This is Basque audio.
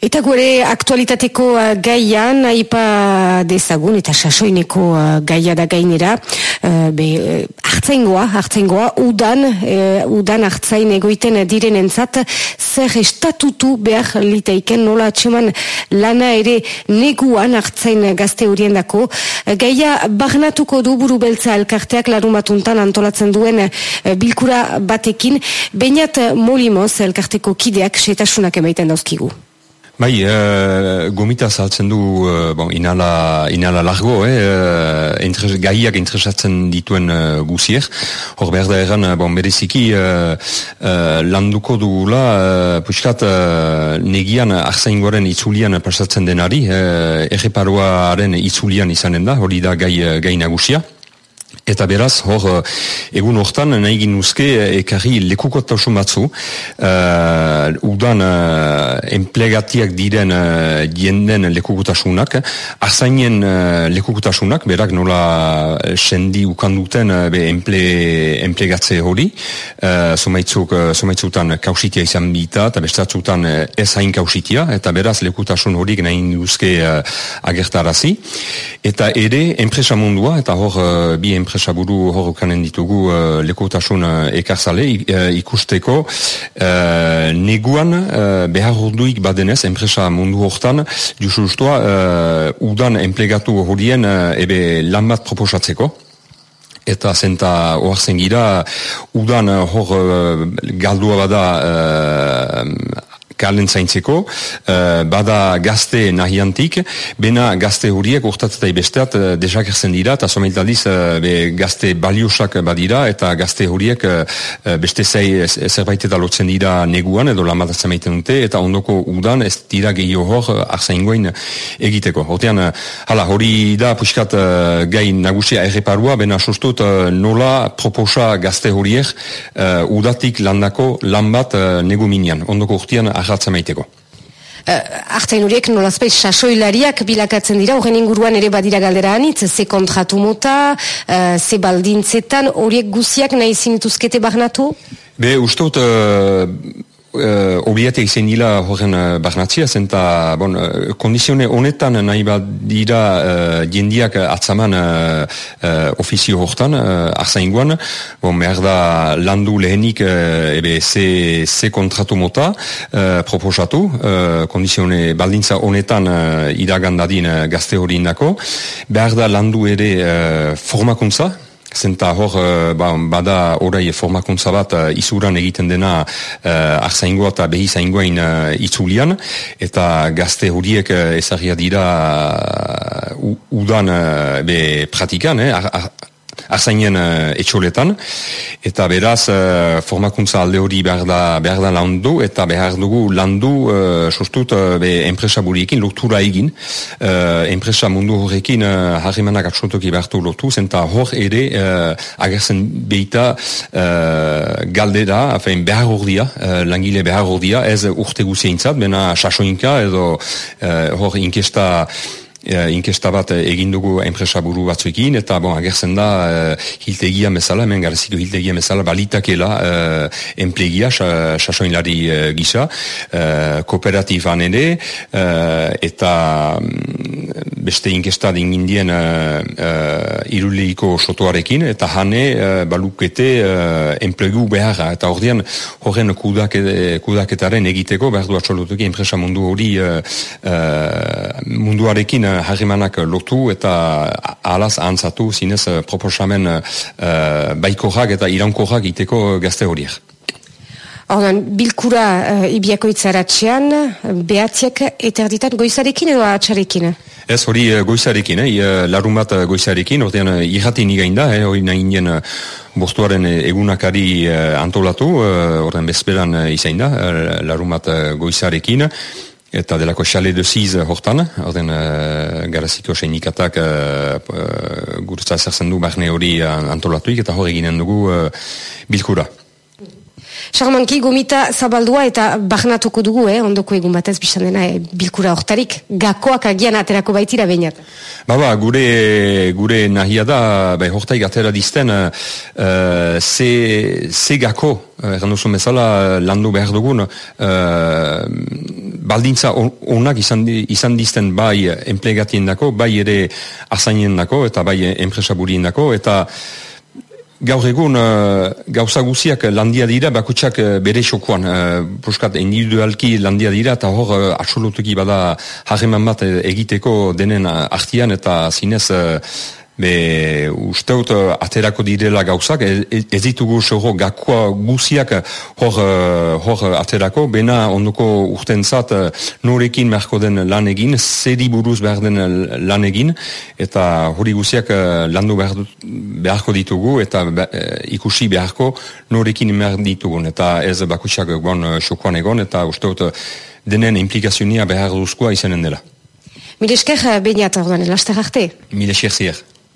Eta gure aktualitateko uh, gaian, aipa dezagun, eta sasoineko uh, gaia da gainera, uh, uh, hartzaingoa, hartzaingoa, udan, uh, udan hartzain egoiten diren entzat, zer estatutu behar liteiken, nola atxeman lana ere neguan hartzain gazte horien dako. Uh, gaia, barnatuko du buru beltza elkarteak larun batuntan antolatzen duen uh, bilkura batekin, bainat molimoz elkarteko kideak setasunak emaiten dauzkigu. Bai, uh, gomita saltzen du uh, bon, inala, inala largo, eh, uh, interes, gaiak interesatzen dituen uh, guzier. Hor behar da eran, bon, bereziki uh, uh, landuko dugula, uh, puskat uh, negian arzaingoaren itzulian pasatzen denari, uh, erreparoaren itzulian izanen da, hori da gai, gai nagusia. Eta beraz, hor, eh, egun hortan nahi ginuzke eh, ekarri lekukotasun batzu, uh, udan uh, enplegatiak diren uh, jenden lekukotasunak, arzainen uh, lekukotasunak, berak nola sendi ukanduten uh, be enple, enplegatze hori, uh, somaitzuk, uh, somaitzutan kausitia izan bita, eta bestatzutan ez hain kausitia, eta beraz lekutasun horik nahi ginuzke uh, agertarazi. Eta ere, enpresa mundua, eta hor, uh, bi enpresa enpresaburu horrokanen ditugu uh, lekotasun uh, ekarzale uh, ikusteko. Uh, neguan uh, behar orduik badenez enpresa mundu hortan justustua uh, udan enplegatu horien uh, ebe lan bat proposatzeko. Eta zenta oartzen gira udan hor uh, galdua bada uh, kalen zaintzeko, uh, bada gazte nahiantik, bena gazte horiek urtatzeta ibesteat uh, desakerzen dira, eta someltaliz uh, gazte baliosak badira, eta gazte horiek uh, beste zei zerbait eta lotzen dira neguan, edo lamatatzen maiten dute, eta ondoko udan ez dira gehiago hor uh, arzaingoin egiteko. Hortean, uh, hala, hori da puskat uh, gai nagusia erreparua, bena sustut uh, nola proposa gazte horiek uh, udatik landako lan bat uh, negu. Ondoko urtean, arratzen maiteko. Uh, Artain horiek nolazpeit sasoilariak bilakatzen dira, horren inguruan ere badira galdera anitz, ze kontratu mota, uh, ze baldintzetan, horiek guziak nahi zinituzkete barnatu? Be, ustot, uh, uh, obiate izen dila horren uh, barnatzia, zenta bon, uh, kondizione honetan nahi bat dira uh, jendiak atzaman uh, uh, ofizio hortan, uh, arzaingoan, bon, behar da landu lehenik uh, ebe ze, ze kontratu mota uh, proposatu, uh, kondizione baldintza honetan uh, iragandadin uh, gazte hori indako, behar da landu ere uh, formakuntza, Zenta hor, uh, ba, bada orai formakuntza bat uh, izuran egiten dena uh, arzaingoa eta behi zaingoain uh, itzulian, eta gazte horiek uh, ezagia dira uh, udan uh, be pratikan, eh, arzainen uh, etxoletan, eta beraz uh, formakuntza alde hori behar da, behar da landu, eta behar dugu landu uh, sostut uh, be enpresa buriekin, lotura egin, uh, enpresa mundu horrekin uh, harrimanak atxotoki behartu lotu, zenta hor ere uh, agertzen behita uh, galdera, afen, behar hordia, uh, langile behar hordia, ez urte guzeintzat, bena sasoinka edo uh, hor inkesta uh, inkesta bat egin dugu enpresa buru batzuekin, eta bon, agertzen da uh, hiltegia bezala, hemen garzitu hiltegia bezala, balitakela uh, enplegia, sasoinlari uh, gisa, uh, kooperatiban ere, eta um, beste inkesta dingindien uh, uh, iruleiko sotoarekin, eta hane uh, balukete uh, enplegu beharra, eta ordean horren kudaketaren egiteko, behar du atxolotuki enpresa mundu hori uh, uh, munduarekin harrimanak lotu eta alaz antzatu zinez eh, proposamen uh, eh, baikorrak eta irankorrak iteko gazte horiek. Ordan, bilkura uh, ibiako itzaratxean, behatziak eterditan goizarekin edo atxarekin? Ez hori goizarekin, eh? larun bat goizarekin, ordean irrati nigain da, eh? hori nahi indien bostuaren egunakari antolatu, ordean bezperan izain da, larun bat goizarekin, eta delako xale de ziz hortan, orden uh, garaziko seinikatak uh, uh, gurtza zerzen du barne hori antolatuik eta hori ginen dugu uh, bilkura. Charmanki, gomita zabaldua eta barnatuko dugu, eh, ondoko egun batez bizan dena eh, bilkura hortarik, gakoak agian aterako baitira bainat. Ba, ba, gure, gure nahia da, bai, hortaik atera dizten, uh, ze, ze gako, errandu bezala, landu behar dugun, uh, baldintza onak izan, izan dizten bai enplegatien dako, bai ere azainen dako, eta bai enpresaburien dako, eta Gaur egun, uh, gauza guziak landia dira, bakutsak uh, bere xokoan, uh, puskat individualki landia dira, eta hor uh, absolutuki bada harreman bat egiteko denen artian, eta zinez Be, usteut uh, aterako direla gauzak, ez, ez ditugu soho gakoa guziak hor, uh, hor aterako, bena ondoko urtentzat uh, norekin merko den lan egin, zeri buruz behar den lan egin, eta hori guziak landu behar, beharko ditugu, eta ikusi beharko norekin behar ditugun, eta ez bakutsiak bon, sokoan egon, eta usteut denen implikazionia behar duzkoa izanen dela. Mile esker, bainat, orduan, laster arte? Mile esker zier.